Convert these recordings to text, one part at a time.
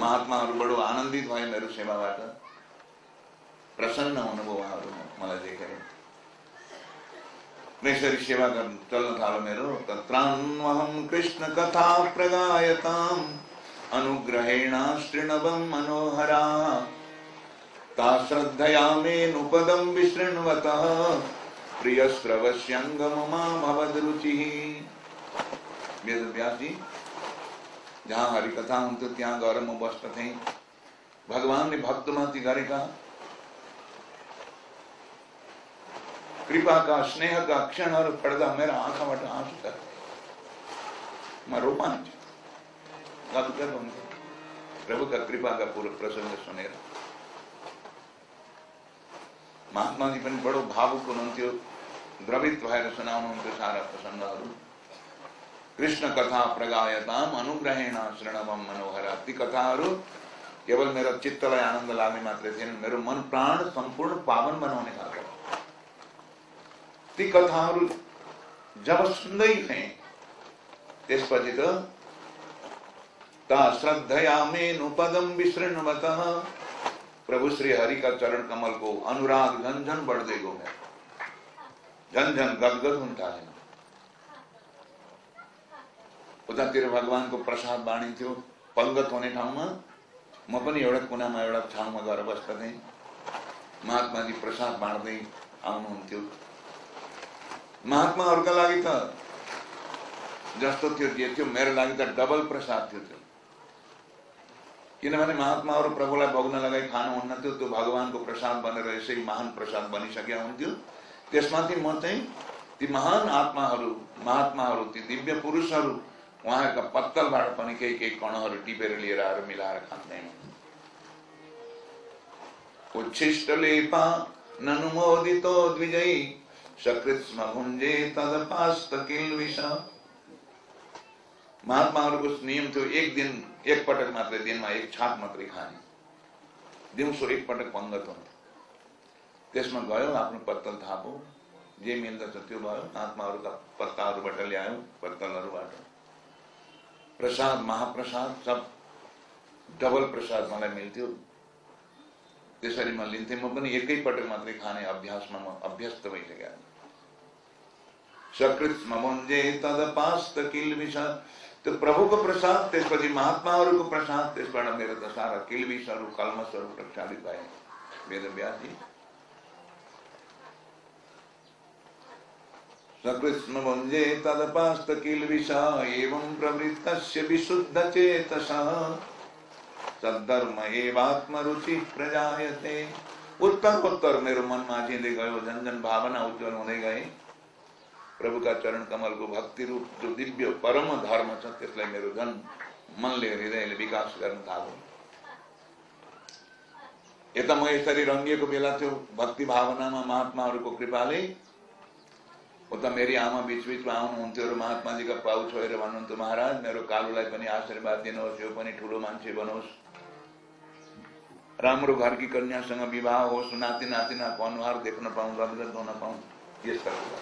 बडो आनन्दित भए मेरो सेवाबाट। प्रसन्न हुनुभयो उहाँहरू मलाई देखेर। यसरी सेवा गर्नु चल्न थाल्यो मेरो। तत्रान्वहं कृष्ण कथा प्रगायताम् अनुग्रहेण शृणवं मनोहरा। ता श्रद्धया मेनुपदं विशृण्वतः प्रियश्रवस्यङ्गममा भवद्रुचिः वेद व्यास जी जहाँ हरिकथा हुन्थ्यो त्यहाँ गएर म बस्दथेँ भगवान्ले भक्तमाथि गरेका कृपाका स्नेहका क्षणहरू पढ्दा मेरो आँखाबाट आँसु त म रोमाञ्च गदगद हुन्थ्यो प्रभुका कृपाका पूर्व प्रसङ्ग सुनेर महात्माजी पनि बडो भावुक हुनुहुन्थ्यो द्रवित भएर सुनाउनुहुन्थ्यो सारा प्रसङ्गहरू कृष्ण कथा प्रगायताम अनुग्रहेण शृणवम मनोहर ती कथाहरू केवल मेरो चित्तलाई आनन्द लाग्ने मात्रै थिएन मेरो मन प्राण सम्पूर्ण पावन बनाउने खालका ती कथाहरू जब सुन्दै थिएँ त्यसपछि त ता श्रद्धया मेनुपदम विशृण्वत प्रभु श्री हरि का चरण कमल को अनुराग झन झन बढ़दै गयो मेरो झन झन गदगद हुन थालेन उतातिर भगवानको प्रसाद बाँडिन्थ्यो पङ्गत हुने ठाउँमा म। पनि एउटा कुनामा एउटा ठाउँमा गएर बस्दथेँ महात्माजी प्रसाद बाँड्दै आउनुहुन्थ्यो। महात्माहरूका लागि त जस्तो थियो जे थियो, मेरो लागि त डबल प्रसाद थियो त्यो। किनभने महात्माहरू प्रभुलाई भोग्न लगाई खानुहुन्न थियो, त्यो भगवानको प्रसाद बनेर यसै महान प्रसाद बनिसकेका हुन्थ्यो। त्यसमाथि म चाहिँ ती महान आत्माहरू, महात्माहरू, ती दिव्य पुरुषहरू उहाँका पत्तलबाट पनि केही केही उच्छिष्ट लेपा ननुमोदितो द्विजयी किल्विष महात्माहरूको नियम एक दिन, एक पटक मात्रै दिनमा एक छाक मात्रै खाने दिउँसो एक पटक पङ्गत हुन्थ्यो गयो पत्तल थापो जे मिल्दछ त्यो भयो आत्माहरूका पत्ताहरूबाट प्रसाद, महाप्रसाद, सब डबल प्रसाद मलाई मिल्थ्यो त्यसरी म लिन्थेँ म पनि एकै पटक मात्रै खाने अभ्यासमा म अभ्यस्त भइसकेका सकृत ममुन्जे तदपास्त किल्बिष त्यो प्रभुको प्रसाद त्यसपछि महात्माहरूको प्रसाद त्यसबाट मेरो त सारा किल्बिसहरू कलमसहरू प्रक्षालित भए वेद सकृष्ण एवं मेरो अझिँदै गयो झन् झन् भावना उज्जवल हुँदै गए प्रभुका चरण कमलको भक्ति रूप जो दिव्य परम धर्म छ त्यसलाई मेरो झन् मनले हृदयले विकास गर्न थाल्यो यता म यसरी रङ्गिएको बेला थियो भक्ति भावनामा महात्माहरूको कृपाले उता मेरी आमा बीच बीच में बिचबिचमा आउनुहुन्थ्यो र महात्माजीका पाउ छोएर भन्नुहुन्थ्यो महाराज। मेरो कालुलाई आशीर्वाद दिनुहोस् यो पनि ठुलो मान्छे बनोस् राम्रो घरकी कन्यासँग विवाह होस् नाति नातिनाको अनुहार देख्न पाउँ गदगद हुन पाउँ यस्ता कुरा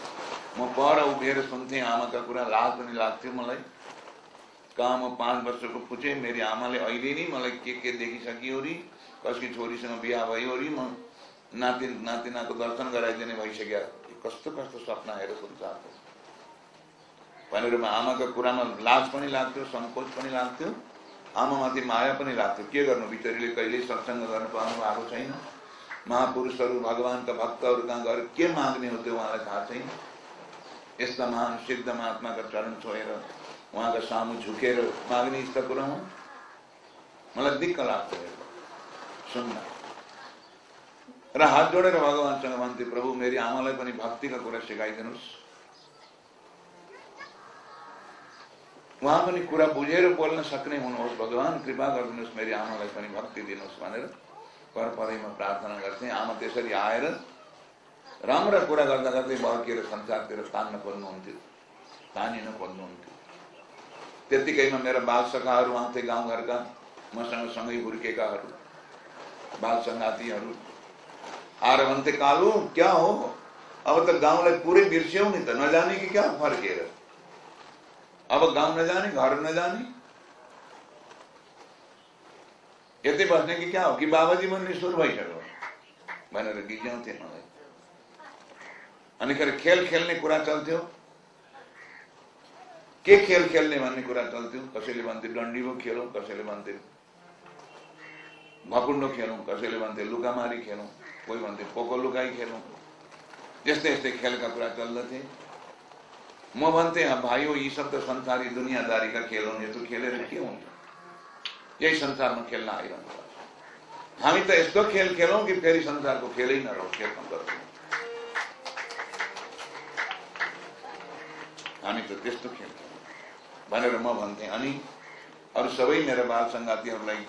म पर सुन्थेँ आमाका कुरा लाज पनि लाग्थ्यो मलाई। कहाँ म पाँच वर्षको पुचेँ मेरी अहिले नै मलाई के के देखिसकियो अरे कसकी छोरीसँग बिहा भयो अरे म नाति नातिनाको दर्शन गराइदिने भइसक्यो कस्तो कस्तो सपना हेरेर संसारको भनेर आमाका कुरामा लाज पनि लाग्थ्यो सङ्कोच पनि लाग्थ्यो आमामाथि माया पनि लाग्थ्यो। के गर्नु? बिचरीले कहिल्यै सत्सङ्ग गर्न पाउनु भएको छैन। महापुरुषहरू भगवान्का भक्तहरू कहाँ गएर के माग्ने हो त्यो उहाँलाई थाहा छैन। यस्ता महान सिद्ध महात्माका चरण छोएर उहाँका सामु झुकेर माग्ने यस्ता कुरा हुन्। मलाई दिक्क लाग्थ्यो। सुन्न। र हात जोडेर भगवान्सँग भन्थे प्रभु मेरी आमालाई पनि भक्तिका कुरा सिकाइदिनुहोस्। उहाँ पनि कुरा बुझेर बोल्न सक्ने हुनुहोस् भगवान् कृपा गरिदिनुहोस् मेरी आमालाई पनि भक्ति दिनुहोस् भनेर घर परैमा प्रार्थना गर्थेँ। आमा त्यसरी आएर राम्रा कुरा गर्दा गर्दै बर्किएर संसारतिर तान्न खोज्नुहुन्थ्यो तानिन खोज्नुहुन्थ्यो। त्यत्तिकैमा मेरा बाल सखाहरू आउँथे गाउँघरका मसँग सँगै हुर्केकाहरू बाल भन्थे कालु क्या हो? अब त गाउँलाई पुरै बिर्स्यौ नि त नजाने कि क्या फर्केर अब गाउँ नजाने घर नजाने यतै बस्ने कि क्या हो? कि बाबाजी पनि निष्ठुर भइसक्यो भनेर गिज्याउँथे मलाई अनिखेर खेल खेल्ने कुरा चल्थ्यो के खेल खेल्ने भन्ने कुरा चल्थ्यो कसैले भन्थे डन्डीको खेलौँ कसैले भन्थे भकुन्डो खेलौँ कसैले भन्थे लुकामारी खेलौँ। कोही भन्थे पोको लुकाई खेलौँ? यस्तै यस्तै खेलका कुरा चल्दथे। म भन्थे भाइ हो यी सब त संसारी दुनियाँदारीका खेल हुन् यस्तो खेलेर के हुन्छ? यही संसारमा खेल्न आइरहनु हामी त यस्तो खेल खेलौँ कि फेरि संसारको खेलै नरहँ खेल्न हामी त त्यस्तो खेल भनेर म भन्थेँ अनि अरू सबै मेरो बाल सङ्गातीहरूलाई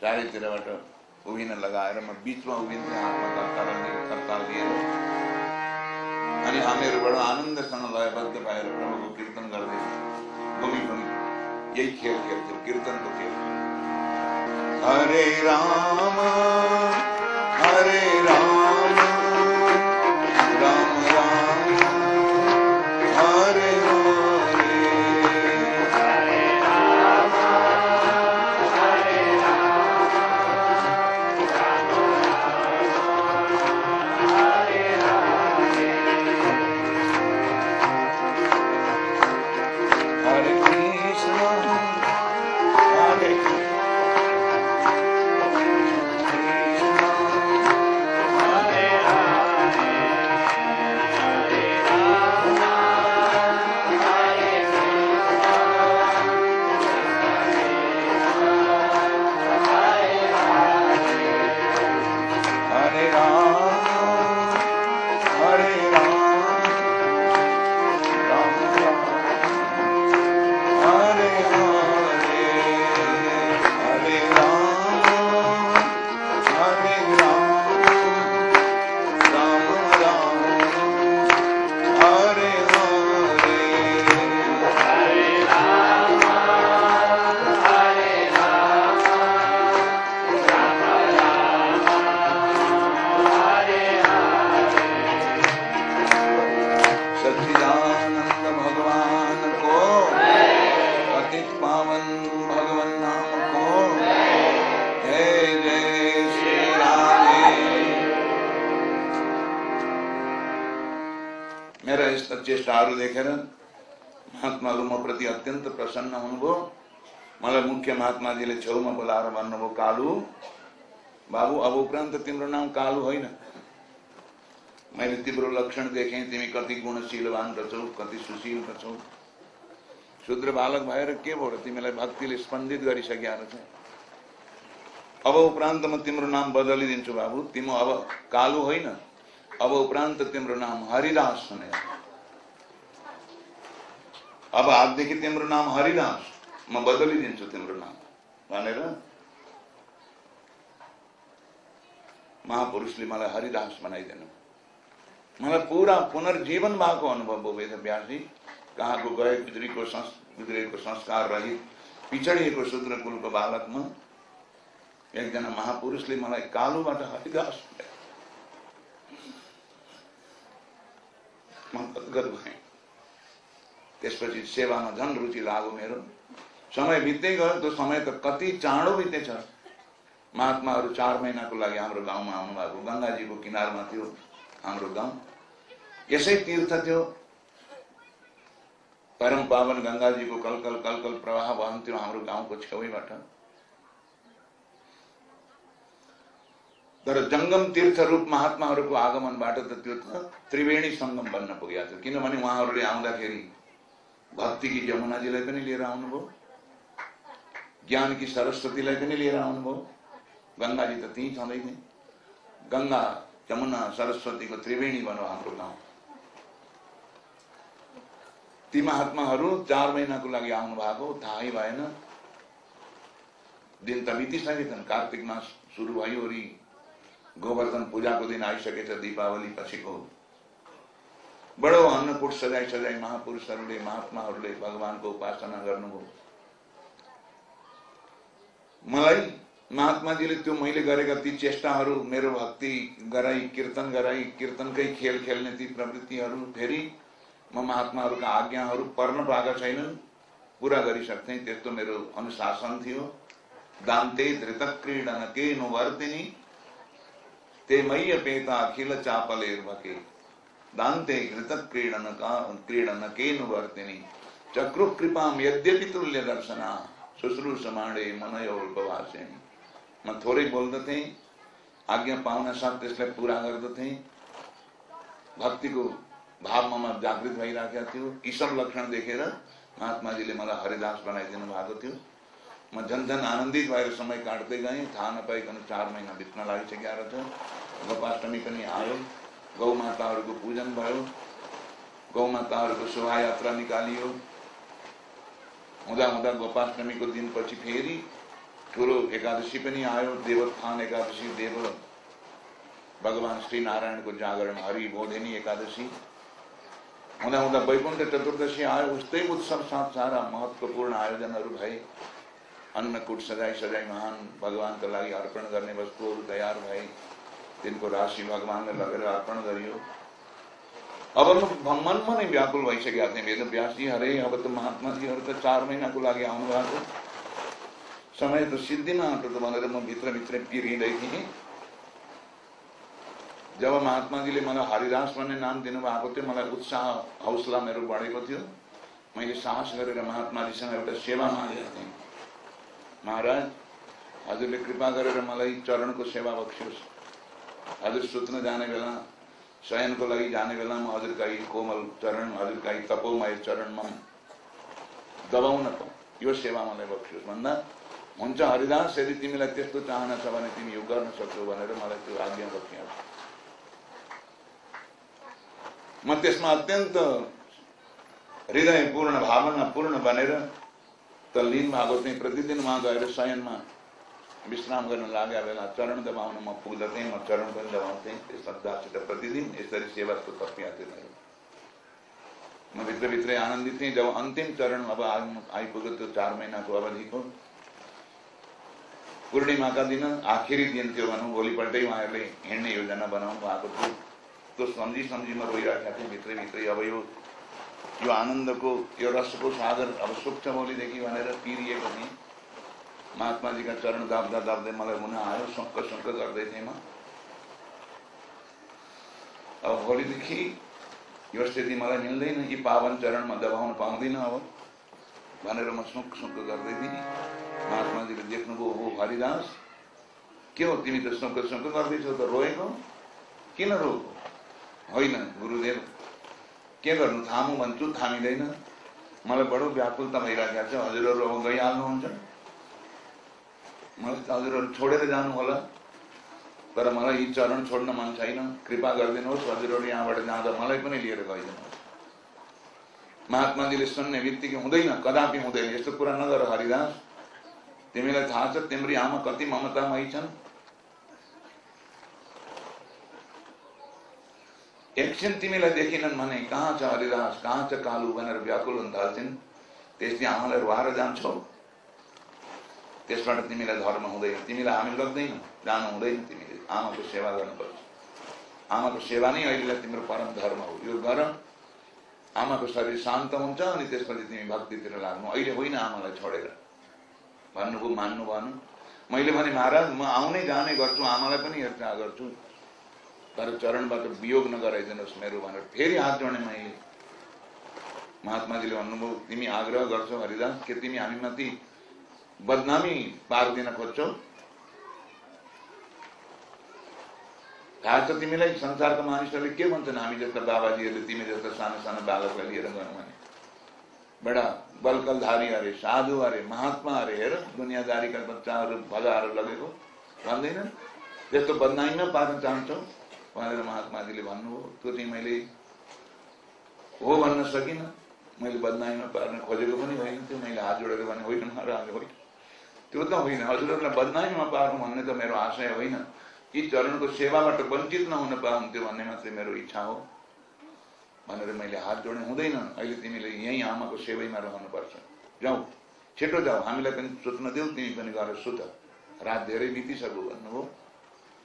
चारैतिरबाट उभिन लगाएर म बिचमा उभिन्थेँ हातमा कर्ताल कर्ताल लिएर अनि हामीहरूबाट आनन्दसँग लयबद्ध भएर प्रभुको कीर्तन गर्दै भूमि भूमि, यही खेल खेल्थ्यौँ कीर्तनको खेल। हरे राम हरे राम। यस्ता चेष्टाहरू देखेर महात्माहरू म प्रति अत्यन्त प्रसन्न हुनुभयो। मलाई मुख्य महात्माजीले छेउमा बोलाएर भन्नुभयो, कालु, बाबु, अब उपरान्त तिम्रो नाम कालु होइन। मैले तिम्रो लक्षण देखेँ, तिमी कति गुणशीलवान रहेछौ कति सुशील रहेछौ शुद्र बालक भएर के भयो र तिमीलाई भक्तिले स्पन्दित गरिसकेका रहेछ अब उपरान्त म तिम्रो नाम बदलिदिन्छु बाबु। तिम्रो अब कालु होइन। अब उपरान्त तिम्रो नाम हरिदास हुने अब आजदेखि तिम्रो नाम हरिदास म बदलिदिन्छु तिम्रो नाम। भनेर महापुरुषले मलाई हरिदास बनाइदिनु मलाई पुरा पुनर्जीवन भएको अनुभव वेद व्यासी कहाँको गए गुज्रीको संस गुज्रेको संस्कार रहित पिछडिएको शूद्र कुलको बालकमा एकजना महापुरुषले मलाई कालुबाट हरिदास बनाए। म गदगद भएँ त्यसपछि सेवामा झन् रुचि लाग्यो मेरो। समय बित्दै गयो त्यो समय त कति चाँडो बितेछ। महात्माहरू चार महिनाको लागि हाम्रो गाउँमा आउनु भएको गङ्गाजीको किनारमा थियो हाम्रो गाउँ। यसै तीर्थ थियो। परम पावन गङ्गाजीको कलकल कलकल प्रवाह बहन्थ्यो हाम्रो गाउँको छेउैबाट। तर जङ्गम तीर्थ रूप महात्माहरूको आगमनबाट त त्यो त त्रिवेणी सङ्गम बन्न पुगेको थियो। किनभने उहाँहरूले आउँदाखेरि भक्तिकी जमुनाजीलाई पनि लिएर आउनुभयो ज्ञानकी सरस्वतीलाई पनि लिएर आउनुभयो गङ्गाजी त त्यहीँ छँदै थिए गङ्गा जमुना सरस्वतीको त्रिवेणी बनो हाम्रो गाउँ ती महात्माहरू चार महिनाको लागि आउनु भएको थाहै भएन दिन त बितिसकेछन् कार्तिक मास सुरु भयो वरि गोवर्धन पूजाको दिन आइसकेछ दीपावली पछिको बडो अन्नकुट सजाइ सजाइ महापुरुषहरूले महात्माहरूले भगवानको उपासना गर्नुभयो मलाई महात्माजीले त्यो मैले गरेका ती चेष्टाहरू, मेरो भक्ति गराई, कीर्तन गराई, कीर्तनकै खेल खेल्ने ती प्रवृत्तिहरू, फेरि म महात्माहरूका आज्ञाहरू पर्न पाएका छैनन्, पुरा गरिसक्थेँ, त्यस्तो मेरो अनुशासन थियो। दान्ते धृतक्रीडनकेनुवर्तिनि ते मय्यपेता अखिल चापलेर्भके दान्ते घृतक्रीडनका क्रीडनकेनुवर्तिनि चक्रु कृपाम यद्यपि तुल्य दर्शना शुश्रूषमाणे मनयोल्पवासिनी म थोरै बोल्दथे आज्ञा पाउन साथ त्यसलाई पुरा गर्दथे भक्तिको भावमा म जागृत भइराखेको थियो सब लक्षण देखेर महात्माजीले मलाई हरिदास बनाइदिनु भएको थियो म झन् झन् आनन्दित भएर समय काट्दै गएँ थाहा नपाइकन चार महिना बित्न लागिसकेका रहेछ गोपाष्टमी पनि आयो गौ माताहरूको पूजन भयो। गौ माताहरूको शोभायात्रा निकालियो। हुँदा हुँदा गोपाष्टमीको दिनपछि फेरि ठुलो एकादशी पनि आयो। देवोत्थान एकादशी, देव भगवान श्री नारायणको जागरण, हरि बोधिनी एकादशी। हुँदा हुँदा वैकुण्ठ चतुर्दशी आयो। उस्तै उत्सव साथ सारा महत्त्वपूर्ण आयोजनहरू भए। अन्नकूट सजाई सजाई महान भगवान्का लागि अर्पण गर्ने वस्तुहरू तयार भए। तिनको राशि भगवान्लाई लगेर अर्पण गरियो। अब मनमा नै व्याकुल भइसकेका थिएँ। वेद व्यासजी, अरे, अब त महात्माजीहरू त चार महिनाको लागि आउनु भएको समय त सिद्धिमा आँटो त भनेर म भित्रभित्रै पिरिँदै थिएँ। जब महात्माजीले मलाई हरिदास भन्ने नाम दिनुभएको थियो, मलाई उत्साह हौसला मेरो बढेको थियो। मैले साहस गरेर महात्माजीसँग एउटा सेवा मागेको थिएँ। महाराज, हजुरले कृपा गरेर मलाई चरणको सेवा बक्सियोस् हजुर सुत्न जाने बेला शयनको लागि जाने बेलामा हजुरका यी कोमल चरण हजुरका यी तपोमय चरणमा दबाउन यो सेवा मलाई बक्सियोस् भन्दा हुन्छ हरिदास यदि तिमीलाई त्यस्तो चाहना छ भने तिमी यो गर्न सक्छौ भनेर मलाई त्यो आज्ञा बक्सिया म त्यसमा अत्यन्त हृदयपूर्ण भावनापूर्ण बनेर तल्लीन भएको थिएँ प्रतिदिन उहाँ गएर शयनमा विश्राम गर्न लागेका बेला चरण दबाउन म पुग्दथेँ म चरण पनि दबाउँथेँ श्रद्धासित प्रतिदिन यसरी सेवाको तपियाथे भयो म भित्रभित्रै आनन्दित थिएँ जब अन्तिम चरण अब आइपुग्यो त्यो चार महिनाको अवधिको पूर्णिमाका दिन आखिरी दिन थियो भनौँ भोलिपल्टै उहाँहरूले हिँड्ने योजना बनाउनु भएको थियो त्यो सम्झी सम्झी म रोइराखेका थिएँ भित्रै भित्रै अब यो यो आनन्दको यो रसको सागर अब सुक्छ भोलिदेखि भनेर पिरिएको थिएँ महात्माजीका चरण दाब्दा दाब्दै मलाई हुन आयो सङ्क सङ्क गर्दै थिएँ म। अब भोलिदेखि यो स्थिति मलाई मिल्दैन यी पावन चरणमा दबाउन पाउँदिनँ अब भनेर म सुक सुक गर्दै थिएँ महात्माजीले देख्नुभयो हो हरिदास के हो तिमी त सुक सुक गर्दैछौ त रोएको किन रोएको होइन गुरुदेव। के गर्नु थामु भन्छु थामिँदैन मलाई बडो व्याकुलता भइराखेको छ हजुरहरू अब गइहाल्नुहुन्छ मलाई हजुरहरू छोडेर जानु होला तर मलाई यी चरण छोड्न मन छैन कृपा गरिदिनुहोस् हजुरहरू यहाँबाट जाँदा मलाई पनि लिएर गइदिनुहोस् महात्माजीले सुन्ने बित्तिकै हुँदैन कदापि हुँदैन यस्तो कुरा नगर हरिदास तिमीलाई थाहा छ तिम्री आमा कति ममतामयी छन् एकछिन तिमीलाई देखिनन् भने कहाँ छ हरिदास? कहाँ छ कालु भनेर व्याकुल हुन थाल्छन् त्यसले आमालाई रुवाएर जान्छौ त्यसबाट तिमीलाई धर्म हुँदैन। तिमीलाई हामी लग्दैन जानु हुँदैन तिमीले। आमाको सेवा गर्नुपर्छ। आमाको सेवा नै अहिलेलाई तिम्रो परम धर्म हो। यो गर आमाको शरीर शान्त हुन्छ अनि त्यसपछि तिमी भक्तितिर लाग्नु। अहिले होइन आमालाई छोडेर। भन्नुभयो मान्नु भएन मैले भने महाराज म आउनै जाने गर्छु। आमालाई पनि हेरचाह गर्छु। तर चरणबाट वियोग नगराइदिनुहोस् मेरो भनेर फेरि हात जोड्ने मैले। महात्माजीले भन्नुभयो तिमी आग्रह गर्छौ हरिदास के तिमी हामीमाथि बदनामी पारिदिन खोज्छौ। थाहा छ तिमीलाई संसारका मानिसहरूले के भन्छन्? हामी जस्ता बाबाजीहरूले तिमी जस्ता सानो सानो बालकलाई लिएर गयौँ भने। बडा बलकलधारी अरे साधु अरे महात्मा अरे हेर दुनियाँदारीका बच्चाहरू भजाहरू लगेको। भन्दैनन्? त्यस्तो बदनामीमा पार्न चाहन्छौ? भनेर महात्माजीले भन्नुभयो त्यो चाहिँ मैले हो भन्न सकिनँ। मैले बदनामीमा पार्न खोजेको पनि होइन त्यो मैले हात जोडेर भने होइन महाराज होइन। त्यो त होइन हजुरहरूलाई बदनामीमा पार्नु भन्ने त मेरो आशय होइन यी चरणको सेवाबाट वञ्चित नहुन पाउँथ्यो भन्ने मात्रै मेरो इच्छा हो। भनेर मैले हात जोड्ने हुँदैन अहिले तिमीले यहीँ आमाको सेवैमा रहनुपर्छ जाऊ छिटो जाऊ हामीलाई पनि सुत्न देऊ तिमी पनि गएर सुत। रात धेरै बितिसक्यो भन्नुभयो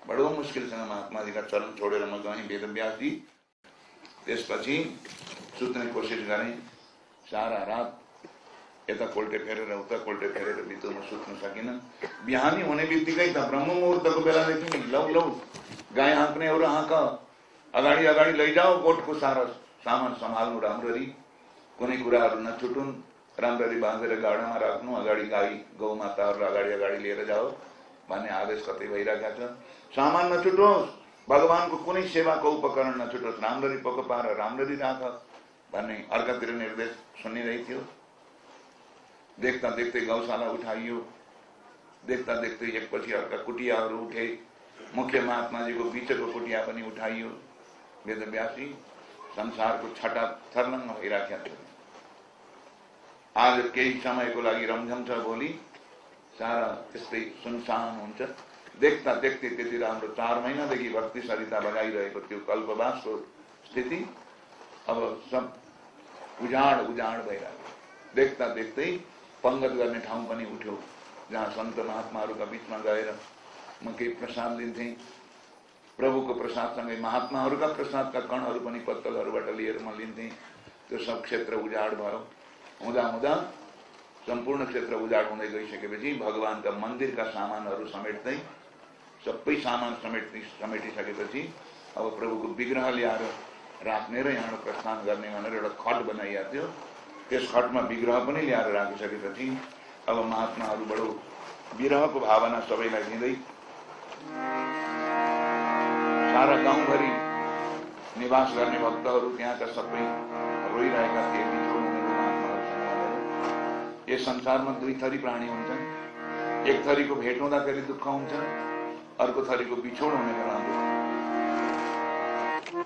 बडो मुस्किलसँग महात्माजीका चरण छोडेर म गएँ वेदव्यासजी त्यसपछि सुत्ने कोसिस गरेँ सारा रात यता कोल्टे फेरेर उता कोल्टे फेरेर भित्तोमा सुत्न सकिन बिहानी हुने बित्तिकै त ब्रह्म मुहुर्तको बेलादेखि लौ लौ गाई हाँक्नेहरू हाँक अगाडि अगाडि लैजाऊ कोटको सारा सामान सम्हाल्नु राम्ररी। कुनै कुराहरू नछुटुन् राम्ररी बाँधेर गाडामा राख्नु अगाडि गाई गौमाताहरूलाई अगाडि अगाडि लिएर जाओ भन्ने आदेश कतै भइरहेका छ सामान नछुटोस् भगवानको कुनै सेवाको उपकरण नछुटोस् राम्ररी पक पार राम्ररी राख भन्ने अर्कातिर निर्देश सुनिरहेको थियो। देख्दा देखते गौशाला उठाइयो। देख्दा देख्दै एकपछि अर्का कुटियाहरू उठे। मुख्य महात्माजीको बिचको कुटिया पनि उठाइयो। वेदव्यासी संसारको छटा थर्लङ्ग भइराखेका आज केही समयको लागि रमझम छ भोलि सारा त्यस्तै सुनसान हुन्छ देख्दा देख्दै त्यति राम्रो चार महिनादेखि भक्ति सरिता बगाइरहेको त्यो कल्पवासको स्थिति। अब सब उजाड उजाड भइरहेको देख्दा देख्दै पंगत गर्ने ठाउँ पनि उठ्यो जहाँ सन्त महात्माहरूका बिचमा गएर म केही प्रसाद लिन्थेँ। प्रभुको प्रसादसँगै महात्माहरूका प्रसादका कणहरू पनि पत्तलहरूबाट लिएर म लिन्थेँ। त्यो सब क्षेत्र उजाड भयो। हुँदा हुँदा सम्पूर्ण क्षेत्र उजाड हुँदै गइसकेपछि भगवान्का मन्दिरका सामानहरू समेट्दै सबै सामान समेट्दै समेटिसकेपछि अब प्रभुको विग्रह ल्याएर राख्ने र यहाँबाट प्रस्थान गर्ने भनेर एउटा खट बनाइएको थियो। त्यस खटमा विग्रह पनि ल्याएर राखिसकेपछि अब महात्माहरू बडो विरहको भावना सबैलाई दिँदै सारा गाउँभरि निवास गर्ने भक्तहरू त्यहाँका सबै रोइरहेका थिए यस संसारमा दुई थरी प्राणी हुन्छन्। एक थरीको भेट हुँदाखेरि दुःख हुन्छ अर्को थरीको बिछोड हुने बेला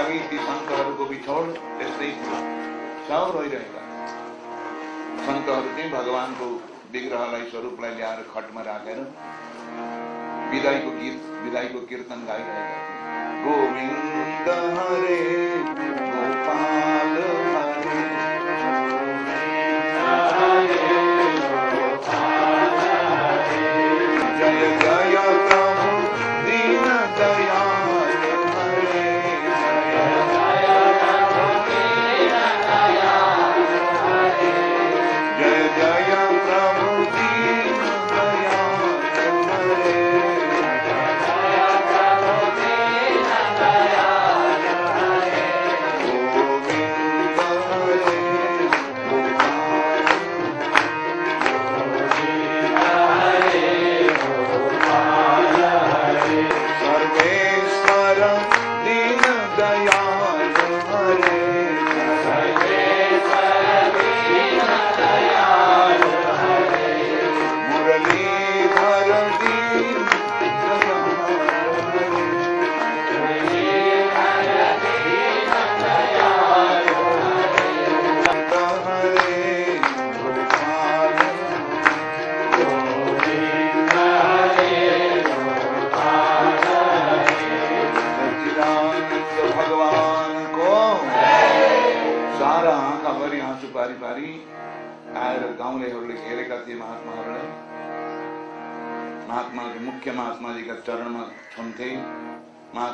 लागि ती सन्तहरूको बिछोड त्यस्तै सब रोइरहेका। सन्तहरू चाहिँ भगवानको विग्रहलाई स्वरूपलाई ल्याएर खटमा राखेर विदाईको गीत विदाईको कीर्तन गाइरहेका थिए। गोविन्द हरे गोपाल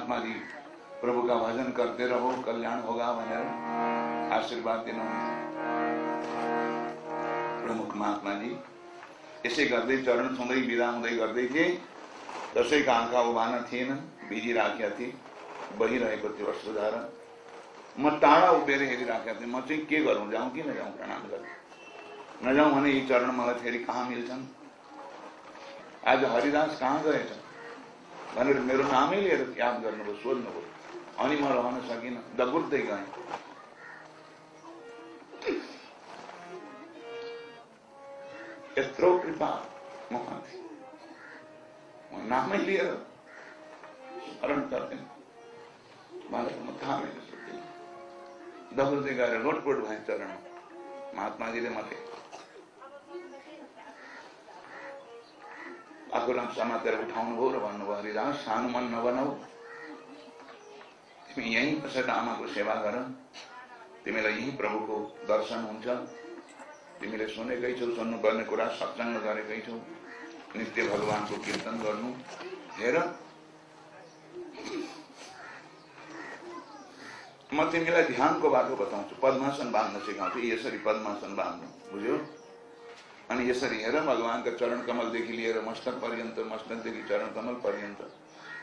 महात्मा जी प्रभु का भजन करते रहो, कल्याण होगा भनेर आशीर्वाद दिनुहुन्छ प्रमुख महात्मा जी यसै गर्दै चरण छुँदै विदा हुँदै गर्दै थिए कसैका आँखा उभान थिएन बिज़ी राखेका थिए बहिरहेको थियो अश्रुधारा म टाढा उभिएर हेरिराखेका थिएँ म चाहिँ के गरौँ जाउँ कि नजाउँ प्रणाम गर्नु नजाउँ भने यी चरण मलाई फेरि कहाँ मिल्छन् आज हरिदास कहाँ गएछ भनेर मेरो नामै लिएर याद गर्नुभयो सोध्नुभयो अनि म रहन सकिनँ दगुर्दै गएँ यत्रो कृपा ममाथि म नामै लिएर स्मरण गर्थेँ मलाई म थामेर सुत्दिनँ दगुर्दै गएर भएँ चरण महात्माजीले मलाई आफूलाई समातेर उठाउनुभयो र भन्नुभयो हरिदास सानो मन नबनाऊ। तिमी यहीँ बसेर आमाको सेवा गर। तिमीलाई यहीँ प्रभुको दर्शन हुन्छ। तिमीले सुनेकै छौ सुन्नुपर्ने कुरा सत्सङ्ग गरेकै छौ। नित्य भगवान्को कीर्तन गर्नु। हेर। म तिमीलाई ध्यानको बाटो बताउँछु। पद्मासन बाँध्न सिकाउँछु। यसरी पद्मासन बाँध्नु। बुझ्यो? अनि यसरी हेर, भगवान्का चरण कमल कमलदेखि लिएर मस्तक पर्यन्त मस्तकदेखि चरण कमल पर्यन्त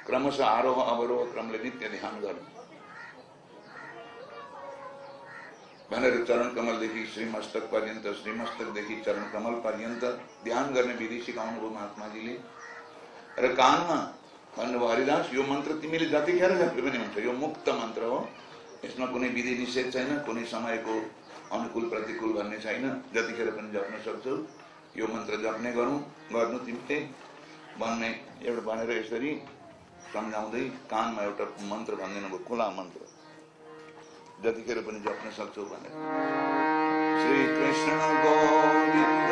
क्रमश आरोह, अवरोह क्रमले नित्य ध्यान गर्नु। भनेर चरण कमलदेखि श्रीमस्तक पर्यन्त श्रीमस्तकदेखि चरण कमल पर्यन्त ध्यान गर्ने विधि सिकाउनु भयो महात्माजीले। र कानमा भन्नुभयो, हरिदास, यो मन्त्र तिमीले जतिखेर जति पनि हुन्छ। यो मुक्त मन्त्र हो। यसमा कुनै विधि निषेध छैन, कुनै समयको अनुकूल प्रतिकूल भन्ने छैन जतिखेर पनि जप्न सक्छौ यो मन्त्र जप्ने गरौँ गर्नु तिमीले भन्ने एउटा भनेर यसरी सम्झाउँदै कानमा एउटा मन्त्र भनिदिनु भयो खुला मन्त्र जतिखेर पनि जप्न सक्छौ भनेर श्री कृष्ण गोविन्द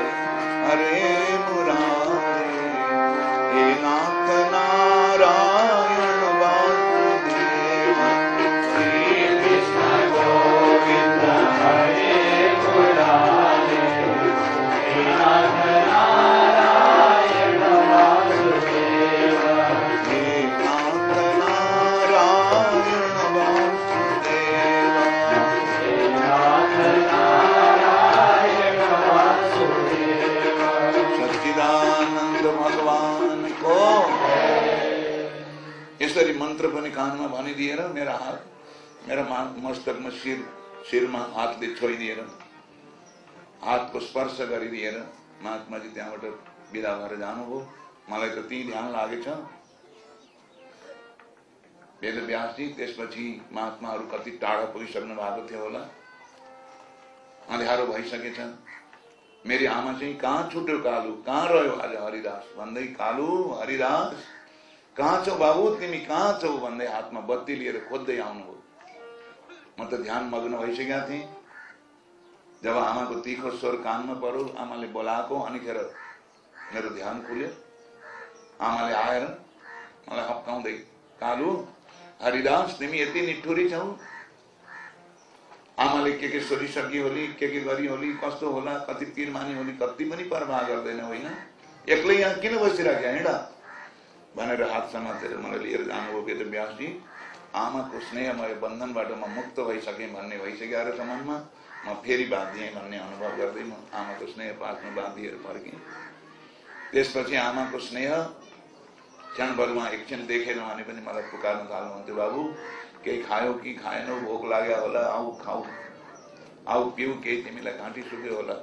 हरे मुरारे, हे नाथ कानमा भनिदिएर मेरा हात मेरा मा- मस्तकमा शिर शिरमा हातले छोइदिएर हातको स्पर्श गरिदिएर महात्माजी त्यहाँबाट विदा भएर जानुभयो। मलाई त त्यही ध्यान लागेछ। वेदव्यासजी त्यसपछि महात्माहरू कति टाढा पुगिसक्नु भएको थियो होला। अँध्यारो भइसकेछ। मेरी आमा चाहिँ कहाँ छुट्यो कालु? कहाँ रह्यो आज हरिदास? भन्दै कालु हरिदास कहाँ छौ बाबु? तिमी कहाँ छौ? भन्दै हातमा बत्ती लिएर खोज्दै आउनुभयो। म त ध्यान मग्न भइसकेका थिएँ। जब आमाको तिखो स्वर कानमा पर्यो आमाले बोलाएको, अनिखेर मेरो ध्यान खुल्यो। आमाले आएर मलाई हप्काउँदै, कालु, हरिदास, तिमी यति निठुरी छौ। आमाले के के सोधिसकी होली, के के गरी होली, कस्तो होला, कति पिर मानी होली, कति पनि प्रवाह गर्दैन होइन। एक्लै यहाँ किन बसिराख्यो हिँड भनेर हात समातेर मलाई लिएर जानुभयो वेदव्यासजी आमाको स्नेहमय बन्धनबाट म मुक्त भइसकेँ भन्ने भइसक्यो सम्ममा म फेरि बाँधिएँ भन्ने अनुभव गर्दै म आमाको स्नेह पासमा बाँधिएर फर्केँ त्यसपछि आमाको स्नेह क्षणभरमा एकछिन देखेन भने पनि मलाई पुकार्न थाल्नुहुन्थ्यो बाबु केही खायो कि खाएनौ भोक लाग्यो होला आऊ खाऊ आऊ पिउ केही तिमीलाई घाँटी सुक्यो होला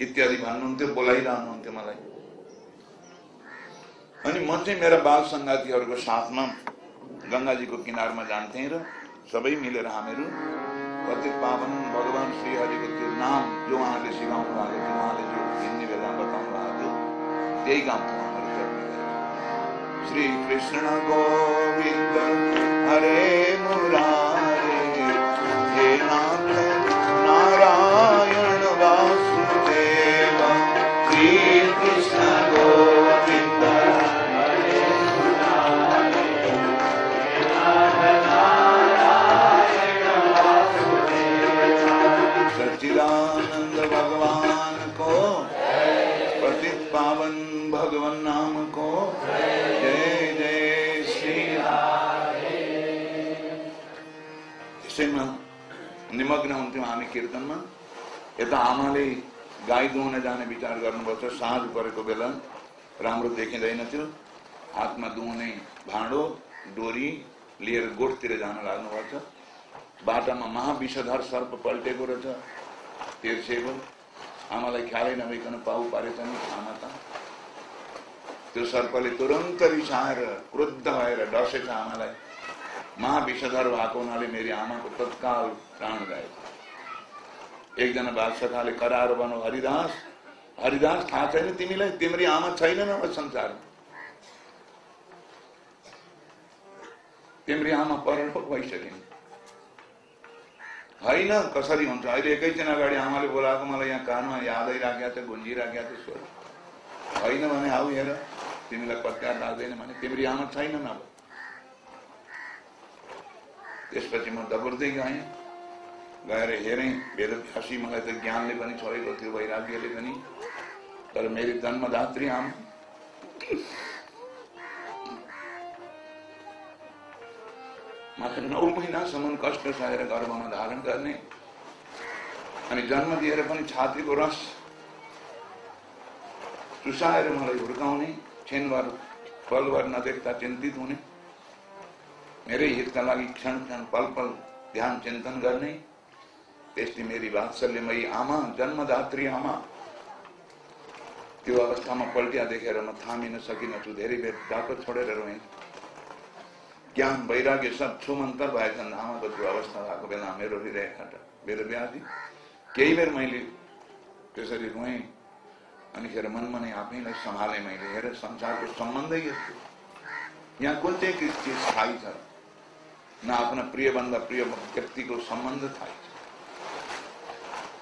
इत्यादि भन्नुहुन्थ्यो बोलाइरहनुहुन्थ्यो मलाई अनि म चाहिँ मेरा बाल सङ्गातीहरूको साथमा गङ्गाजीको किनारमा जान्थेँ र सबै मिलेर हामीहरू कति पावन भगवान् श्रीहरिको त्यो नाम जो उहाँले सिकाउनु भएको थियो, उहाँले जो हिंदी बेला बताउनु भएको थियो, त्यही श्री कृष्ण गोविंद हरे मुरारे। सच्चिदानंद भगवान को। पतित पावन भगवान नाम को। जय जय श्री त्यसैमा निमग्न हुन्थ्यौँ हामी कीर्तनमा यता आमाले गाई दुहुन जाने विचार गर्नुभएको छ साँझ परेको बेला राम्रो देखिँदैन थियो हातमा दुहुने भाँडो, डोरी लिएर गोठतिर जान छ बाटामा महाविषधर सर्प पल्टेको रहेछ तेर्सेको आमालाई ख्यालै नभइकन पाउ पारेछ नि आमा त त्यो सर्पले तुरन्त रिसाएर क्रुद्ध भएर डसेछ आमालाई महाविषधर भएको हुनाले मेरी आमाको तत्काल प्राण गएको एकजना बादशाहले करार भनौ हरिदास हरिदास थाहा छैन तिमीलाई तिम्री आमा छैनन् अब संसारमा तिम्री आमा परलोक भइसकिन् होइन कसरी हुन्छ? अहिले एकैछिन अगाडि आमाले बोलाएको मलाई यहाँ कानमा याद आइराखेको थियो गुन्जिराखेको थियो स्वर होइन भने आऊ हेर तिमीलाई पत्यार लाग्दैन भने तिम्री आमा छैनन् अब। त्यसपछि म दगुर्दै गएँ। गएर हेरेँ वेदव्यासी मलाई त ज्ञानले पनि छोडेको थियो वैराग्यले पनि। तर मेरी जन्मदात्री आमा। मात्र नौ महिनासम्म कष्ट सहेर गर्भमा धारण गर्ने अनि जन्म दिएर पनि छातीको रस चुसाएर मलाई हुर्काउने छेनभर पलभर नदेख्दा चिन्तित हुने, मेरै हितका लागि क्षण क्षण पल पल ध्यान चिन्तन गर्ने, त्यसले मेरी वात्सल्यमयी आमा, जन्मदात्री आमा, त्यो अवस्थामा पल्टिया देखेर म थामिन सकिनछु धेरै बेर डाको छोडेर रोएँ। ज्ञान वैराग्य सब छुमन्तर भएछन् आमाको त्यो अवस्था भएको बेला मेरो हृदयबाट मेरो ब्याजी केही बेर मैले त्यसरी रोएँ अनिखेर मनमा नै आफैलाई सम्हालेँ मैले। हेर संसारको सम्बन्धै यस्तो। यहाँ कुन चाहिँ चिज स्थायी छ? न आफ्ना प्रियभन्दा प्रिय व्यक्तिको सम्बन्ध थाहै छ।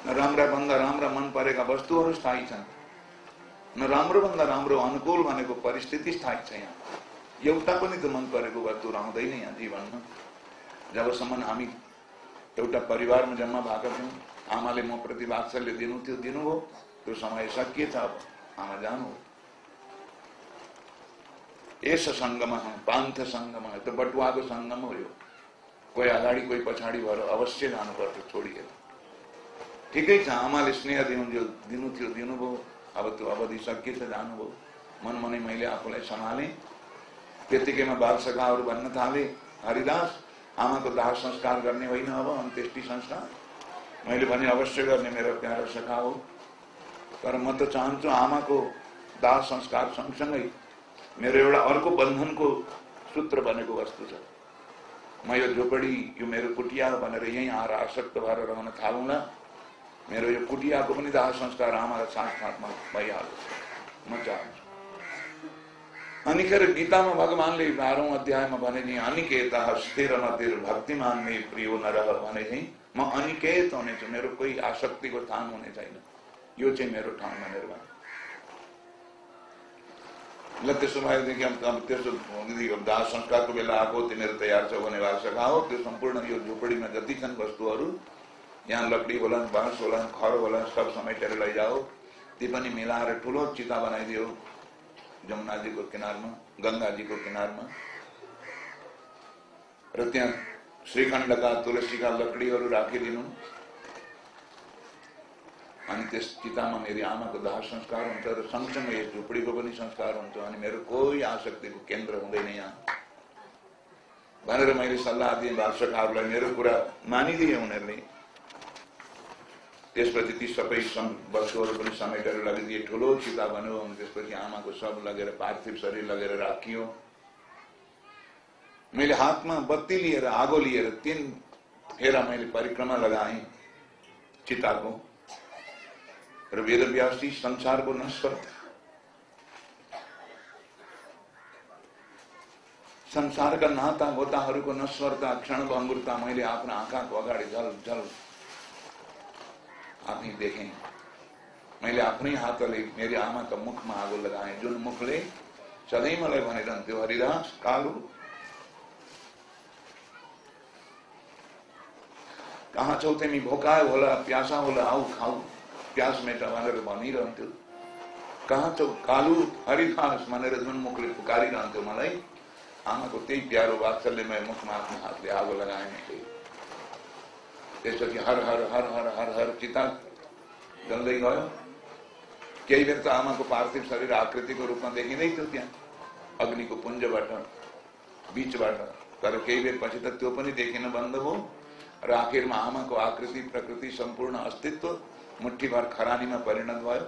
न राम्रा भन्दा राम्रा मन परेका वस्तुहरू स्थायी छन्। न राम्रो भन्दा राम्रो अनुकूल भनेको परिस्थिति स्थायी छ यहाँ। एउटा पनि त मन परेको वस्तु आउँदैन यहाँ जीवनमा। जबसम्म हामी एउटा परिवारमा जन्म भएका थियौँ आमाले म प्रति वात्सल्य दिनु थियो दिनुभयो। त्यो समय सकिएछ अब आमा जानु यस सङ्गम पान्थ सङ्गम त्यो बटुवाको सङ्गम हो यो कोही अगाडि कोही पछाडि भएर अवश्य जानुपर्छ छोडिएर। ठिकै छ आमाले स्नेह दिनु दिनु थियो दिनुभयो। अब त्यो अवधि सकिएछ जानुभयो। मन मनै मैले आफूलाई सम्हालेँ। त्यतिकैमा बाल सखाहरू भन्न थाले। हरिदास आमाको दाह संस्कार गर्ने होइन अब अन्त्येष्टि संस्कार। मैले भने अवश्य गर्ने मेरो प्यारो सखा हो। तर म त चाहन्छु आमाको दाह संस्कार सँगसँगै मेरो एउटा अर्को बन्धनको सूत्र बनेको वस्तु छ। म यो झोपडी, यो मेरो कुटिया भनेर यहीँ आएर आसक्त भएर रहन थालौँला। मेरो यो कुटियाको पनि दाह संस्कार आमालाई साथ साथमा भइहाल्छ। म चाहन्छु। अनिखेर गीतामा भगवान्ले बाह्रौँ अध्यायमा भने नि, अनिकेत स्थिर नतिर भक्तिमान मे प्रियो नरह भने चाहिँ, म अनिकेत हुनेछु। मेरो कोही आसक्तिको स्थान हुने छैन। यो चाहिँ मेरो ठाउँ भनेर भने ल, त्यसो भएदेखि अब त्यसो दाह संस्कारको बेला आएको तिमीहरू तयार छ भने सघा हो त्यो सम्पूर्ण यो झुपडीमा जति छन् वस्तुहरू, यहाँ लकडी होला बाँस होला खर होला सब समेटेर लैजाओ। ती पनि मिलाएर ठुलो चिता बनाइदियो। जमुनाजीको किनारमा गङ्गाजीको किनारमा र त्यहाँ श्रीखण्डका तुलसीका लकडीहरू राखिदिनु अनि त्यस चितामा मेरो आमाको दाह संस्कार हुन्छ र सँगसँगै यस झुपडीको पनि संस्कार हुन्छ अनि मेरो कोही आसक्तिको केन्द्र हुँदैन यहाँ भनेर मैले सल्लाह दिएँ भाषकहरूलाई मेरो कुरा मानिदिए उनीहरूले त्यसपछि ती सबै वस्तुहरू पनि समेटेर लगिदिए ठुलो चिता भन्यो अनि त्यसपछि आमाको सब लगेर, पार्थिव शरीर लगेर राखियो। मैले हातमा बत्ती लिएर, आगो लिएर तिन फेरा मैले परिक्रमा लगाएँ चिताको र वेदव्यासी संसारको नश्वर। संसारका नाता गोताहरूको नश्वरता क्षणभङ्गुरता मैले आफ्नो आँखाको अगाडि झल झल आफै देखेँ। मैले आफ्नै हातले मेरो आमाका मुखमा आगो लगाएँ जुन मुखले सधैँ मलाई भनिरहन्थ्यो हरिदास कालु। कहाँ छौ तिमी भोकायो होला प्यासा होला आऊ खाऊ प्यास मेटा भनेर भनिरहन्थ्यो कहाँ छौ कालु हरिदास भनेर जुन मुखले पुकारिरहन्थ्यो मलाई। आमाको त्यही प्यारो वात्सल्यमय मुखमा आफ्नो हातले आगो लगाएँ मैले त्यसपछि हर हर हर हर हर हर चिता जल्दै गयो केही बेर त आमाको पार्थिव शरीर आकृतिको रूपमा देखिँदै थियो त्यहाँ अग्निको पुञ्जबाट बिचबाट तर केही बेर पछि त त्यो पनि देखिन बंद भयो र आखिरमा आमाको आकृति, प्रकृति सम्पूर्ण अस्तित्व मुठीभर खरानीमा परिणत भयो